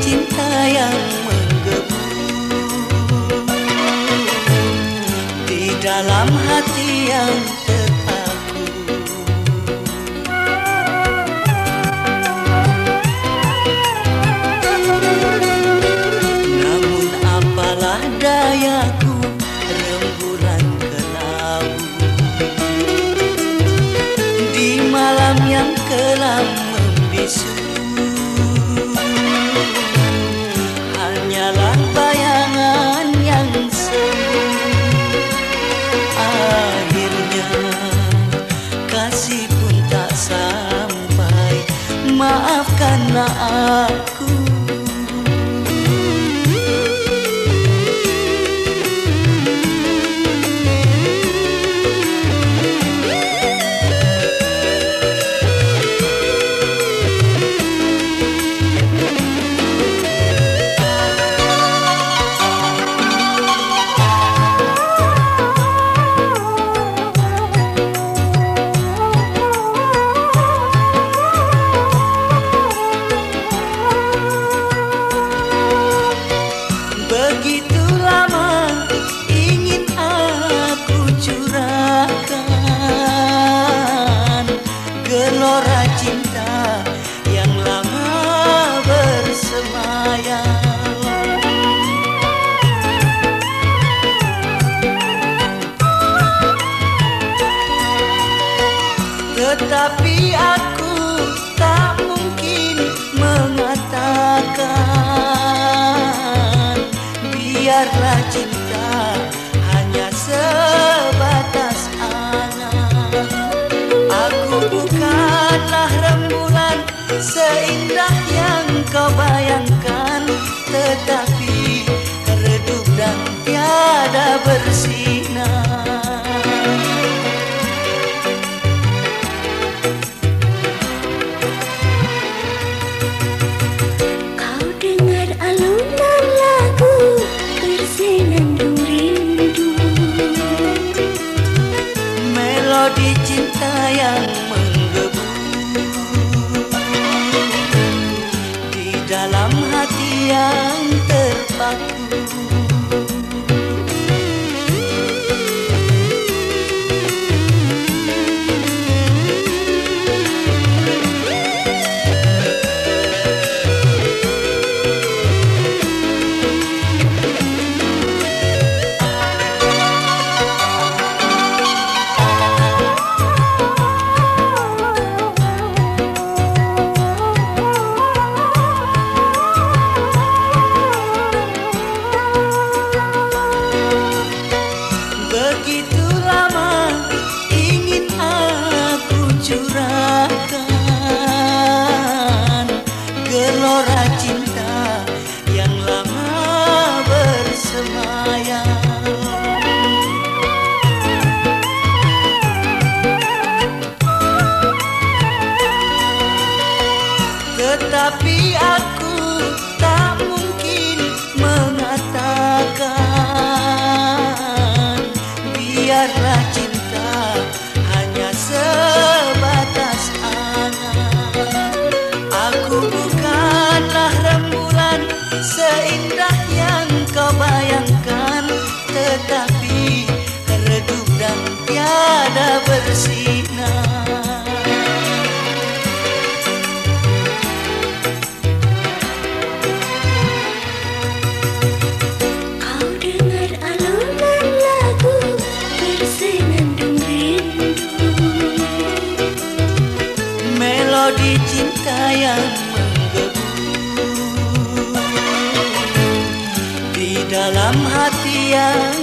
cinta yang menggebu. Di dalam hati yang Maafkanlah aku Gelora cinta yang lama bersemayam Tetapi aku tak mungkin mengatakan Biarlah cinta melodi cinta yang menggebu di dalam hati yang terpaku. Bersinar. Kau dengar alunan lagu bersenandung rindu. Melodi cinta yang menggebu. Di dalam hati yang